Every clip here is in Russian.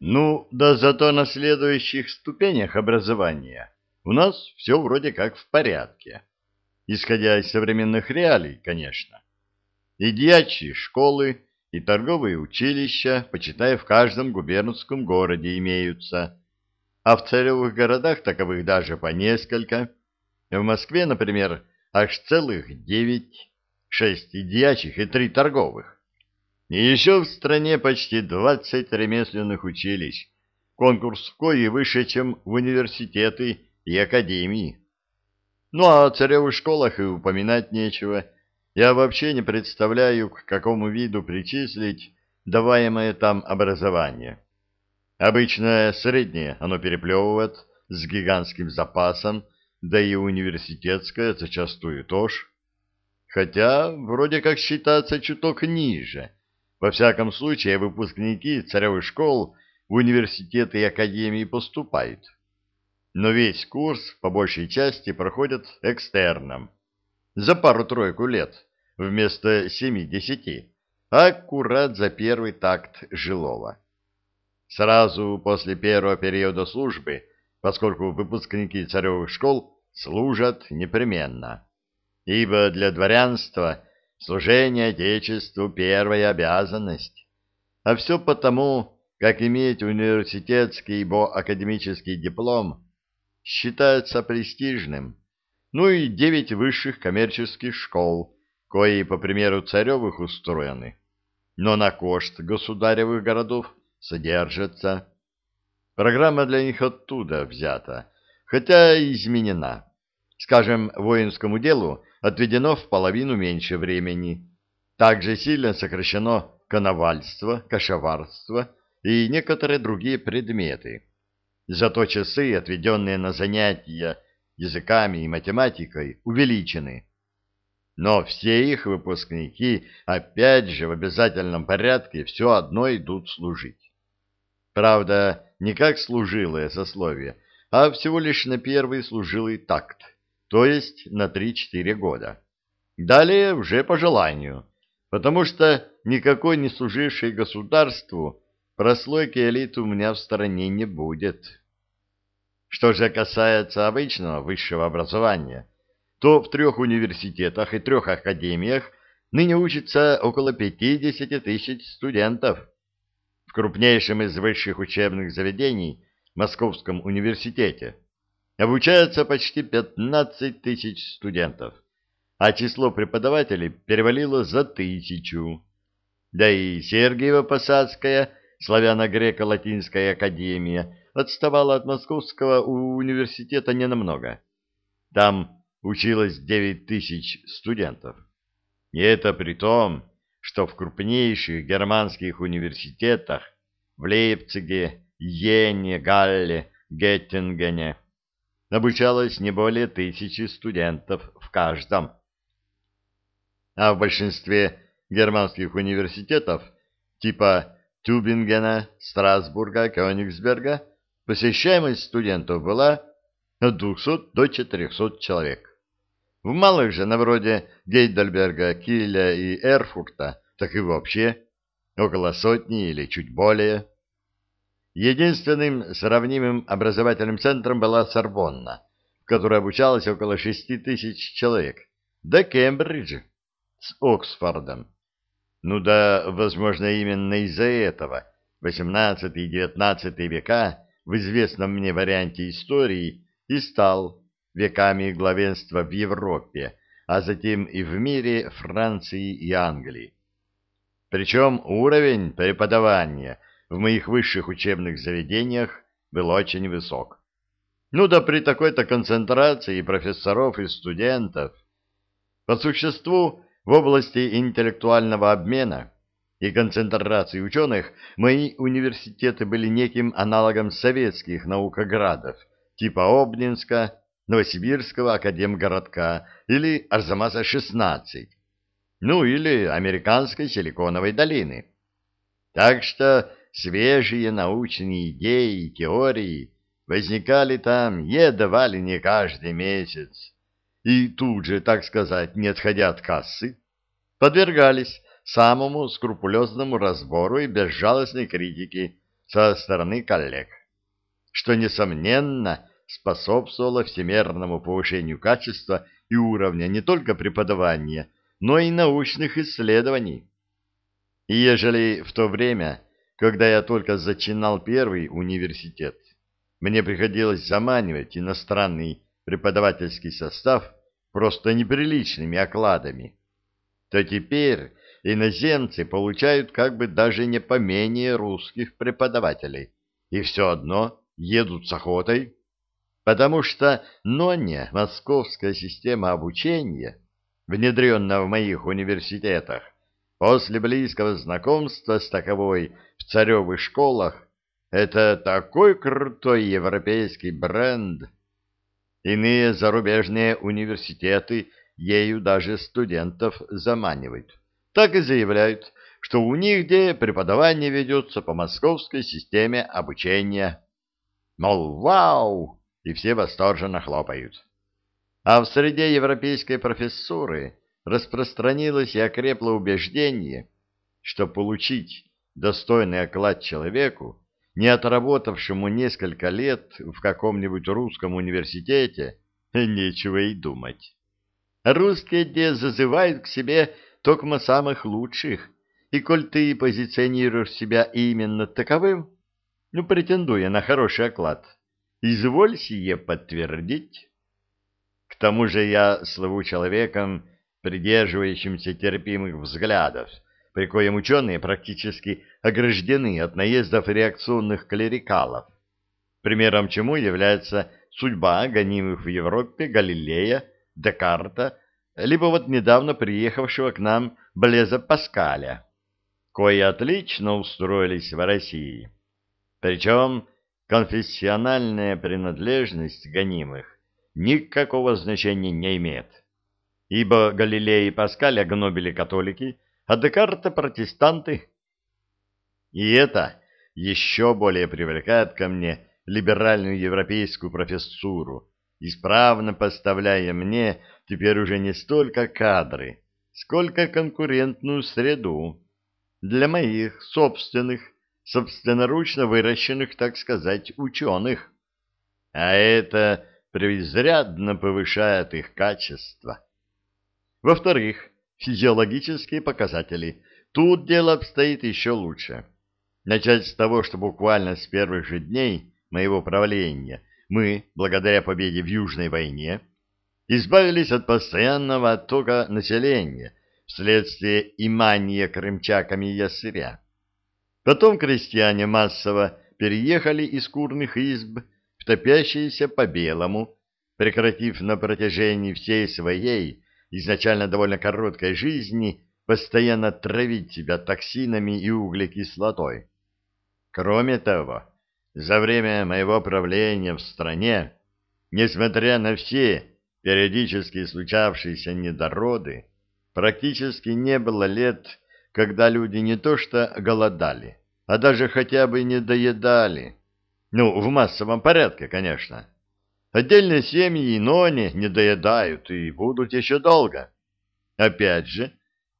Ну, да зато на следующих ступенях образования у нас все вроде как в порядке. Исходя из современных реалий, конечно. И дьячьи школы, и торговые училища, почитая, в каждом губернском городе имеются. А в царевых городах таковых даже по несколько. В Москве, например, аж целых девять, шесть дьячьих и три торговых. И еще в стране почти 20 ремесленных училищ, конкурс в кои выше, чем в университеты и академии. Ну а о царевых школах и упоминать нечего. Я вообще не представляю, к какому виду причислить даваемое там образование. Обычно среднее оно переплевывает с гигантским запасом, да и университетское зачастую тоже. Хотя вроде как считается чуток ниже – во всяком случае, выпускники царевых школ в университеты и академии поступают. Но весь курс, по большей части, проходят экстерном. За пару-тройку лет, вместо семи-десяти, аккурат за первый такт жилого. Сразу после первого периода службы, поскольку выпускники царевых школ служат непременно. Ибо для дворянства – Служение Отечеству — первая обязанность. А все потому, как иметь университетский бо академический диплом считается престижным. Ну и девять высших коммерческих школ, кои, по примеру царевых, устроены. Но на кошт государевых городов содержатся. Программа для них оттуда взята, хотя изменена. Скажем, воинскому делу отведено в половину меньше времени. Также сильно сокращено коновальство, кошеварство и некоторые другие предметы. Зато часы, отведенные на занятия языками и математикой, увеличены. Но все их выпускники, опять же, в обязательном порядке все одно идут служить. Правда, не как служилое сословие, а всего лишь на первый служилый такт то есть на 3-4 года. Далее уже по желанию, потому что никакой не служившей государству прослойки элиты у меня в стране не будет. Что же касается обычного высшего образования, то в трех университетах и трех академиях ныне учится около 50 тысяч студентов. В крупнейшем из высших учебных заведений, Московском университете, обучается почти 15 тысяч студентов, а число преподавателей перевалило за тысячу. Да и Сергиево-Посадская славяно-греко-латинская академия отставала от Московского университета ненамного. Там училось 9 тысяч студентов. И это при том, что в крупнейших германских университетах в Лейпциге, Йене, Галле, Геттингене обучалось не более тысячи студентов в каждом. А в большинстве германских университетов типа Тюбингена, Страсбурга, Кёнигсберга посещаемость студентов была от 200 до 400 человек. В малых же, на вроде Гейдельберга, Киля и Эрфурта, так и вообще около сотни или чуть более. Единственным сравнимым образовательным центром была Сорбонна, в которой обучалось около шести тысяч человек, да Кембридж с Оксфордом. Ну да, возможно, именно из-за этого XVIII и XIX века в известном мне варианте истории и стал веками главенства в Европе, а затем и в мире Франции и Англии. Причем уровень преподавания – в моих высших учебных заведениях был очень высок. Ну да при такой-то концентрации профессоров и студентов. По существу, в области интеллектуального обмена и концентрации ученых мои университеты были неким аналогом советских наукоградов типа Обнинска, Новосибирского академгородка или Арзамаса-16, ну или американской Силиконовой долины. Так что свежие научные идеи и теории возникали там едва ли не каждый месяц, и тут же, так сказать, не отходя от кассы, подвергались самому скрупулезному разбору и безжалостной критике со стороны коллег, что, несомненно, способствовало всемерному повышению качества и уровня не только преподавания, но и научных исследований. И ежели в то время, когда я только зачинал первый университет, мне приходилось заманивать иностранный преподавательский состав просто неприличными окладами, то теперь иноземцы получают как бы даже не поменее русских преподавателей, и все одно едут с охотой, потому что НОНЕ, московская система обучения, внедренная в моих университетах, после близкого знакомства с таковой в царевых школах, это такой крутой европейский бренд. Иные зарубежные университеты ею даже студентов заманивают. Так и заявляют, что у них где преподавание ведется по московской системе обучения. Мол, вау! И все восторженно хлопают. А в среде европейской профессуры распространилось и окрепло убеждение, что получить достойный оклад человеку, не отработавшему несколько лет в каком-нибудь русском университете, нечего и думать. Русские де зазывают к себе только самых лучших, и коль ты позиционируешь себя именно таковым, ну, претендуя на хороший оклад, изволь сие подтвердить. К тому же я слыву человеком, придерживающимся терпимых взглядов, при коем ученые практически ограждены от наездов реакционных клерикалов, примером чему является судьба гонимых в Европе Галилея, Декарта, либо вот недавно приехавшего к нам Блеза Паскаля, кои отлично устроились в России. Причем конфессиональная принадлежность гонимых никакого значения не имеет, ибо Галилей и Паскаль огнобили католики, а Декарта протестанты. И это еще более привлекает ко мне либеральную европейскую профессуру, исправно поставляя мне теперь уже не столько кадры, сколько конкурентную среду для моих собственных, собственноручно выращенных, так сказать, ученых. А это преизрядно повышает их качество. Во-вторых, физиологические показатели. Тут дело обстоит еще лучше. Начать с того, что буквально с первых же дней моего правления мы, благодаря победе в Южной войне, избавились от постоянного оттока населения вследствие имания крымчаками ясыря. Потом крестьяне массово переехали из курных изб в топящиеся по белому, прекратив на протяжении всей своей изначально довольно короткой жизни постоянно травить себя токсинами и углекислотой. Кроме того, за время моего правления в стране, несмотря на все периодически случавшиеся недороды, практически не было лет, когда люди не то что голодали, а даже хотя бы не доедали. Ну, в массовом порядке, конечно. Отдельные семьи но они не доедают и будут еще долго. Опять же,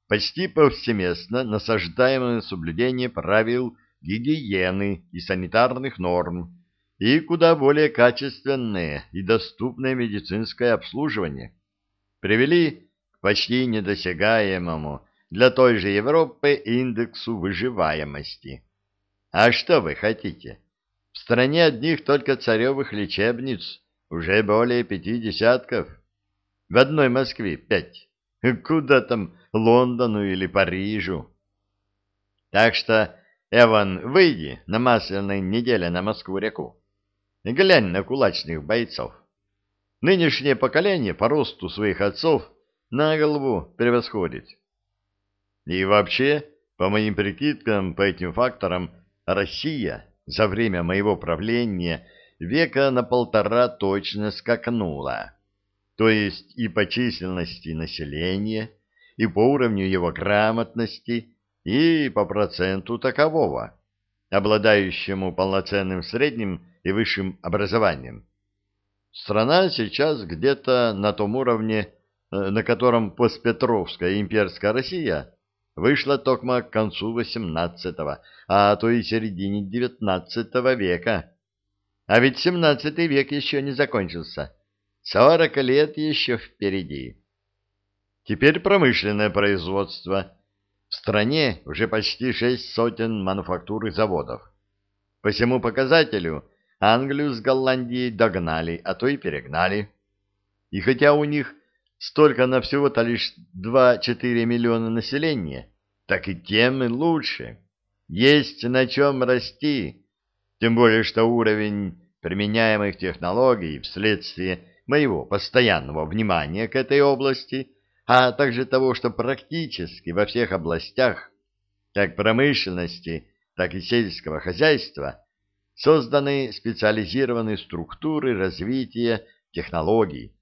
почти повсеместно насаждаемое соблюдение правил гигиены и санитарных норм и куда более качественное и доступное медицинское обслуживание привели к почти недосягаемому для той же Европы индексу выживаемости. А что вы хотите? В стране одних только царевых лечебниц уже более пяти десятков. В одной Москве пять. Куда там Лондону или Парижу? Так что, Эван, выйди на масляной неделе на Москву-реку. Глянь на кулачных бойцов. Нынешнее поколение по росту своих отцов на голову превосходит. И вообще, по моим прикидкам, по этим факторам, Россия за время моего правления – века на полтора точно скакнула, то есть и по численности населения, и по уровню его грамотности, и по проценту такового, обладающему полноценным средним и высшим образованием. Страна сейчас где-то на том уровне, э, на котором постпетровская имперская Россия вышла токма к концу XVIII, а то и середине XIX века. А ведь XVII век еще не закончился. Сорок лет еще впереди. Теперь промышленное производство. В стране уже почти шесть сотен мануфактур и заводов. По всему показателю Англию с Голландией догнали, а то и перегнали. И хотя у них столько на всего-то лишь 2-4 миллиона населения, так и тем и лучше. Есть на чем расти, тем более что уровень применяемых технологий вследствие моего постоянного внимания к этой области, а также того, что практически во всех областях, как промышленности, так и сельского хозяйства, созданы специализированные структуры развития технологий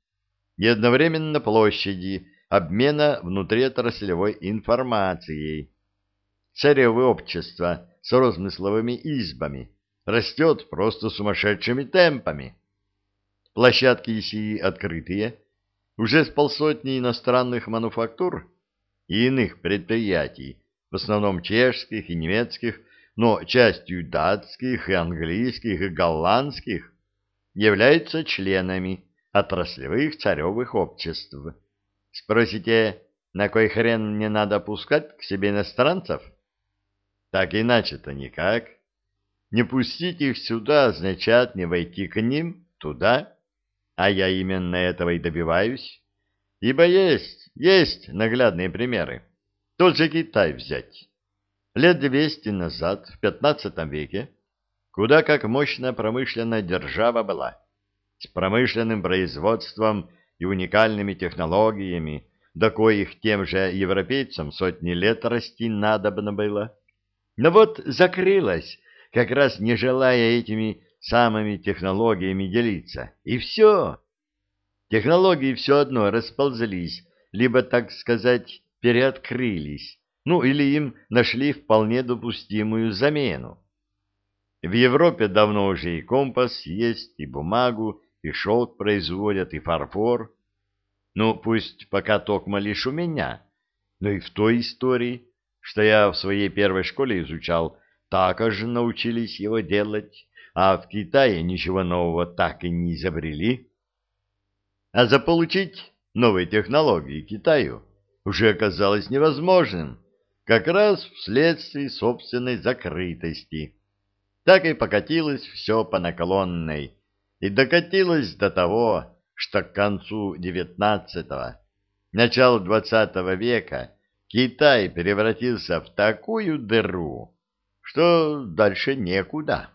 и одновременно площади обмена внутриотраслевой информацией. Царевое общество с розмысловыми избами растет просто сумасшедшими темпами. Площадки сии открытые, уже с полсотни иностранных мануфактур и иных предприятий, в основном чешских и немецких, но частью датских и английских и голландских, являются членами отраслевых царевых обществ. Спросите, на кой хрен мне надо пускать к себе иностранцев? Так иначе-то никак. Не пустить их сюда означает не войти к ним туда, а я именно этого и добиваюсь. Ибо есть, есть наглядные примеры. Тот же Китай взять. Лет двести назад, в пятнадцатом веке, куда как мощная промышленная держава была, с промышленным производством и уникальными технологиями, до коих тем же европейцам сотни лет расти надобно было. Но вот закрылась, как раз не желая этими самыми технологиями делиться, и все. Технологии все одно расползлись, либо, так сказать, переоткрылись, ну или им нашли вполне допустимую замену. В Европе давно уже и компас есть, и бумагу, и шелк производят, и фарфор. Ну, пусть пока токмо лишь у меня, но и в той истории, что я в своей первой школе изучал, так же научились его делать, а в Китае ничего нового так и не изобрели. А заполучить новые технологии Китаю уже оказалось невозможным как раз вследствие собственной закрытости. Так и покатилось все по наклонной, и докатилось до того, что к концу XIX, началу XX века Китай превратился в такую дыру, что дальше некуда.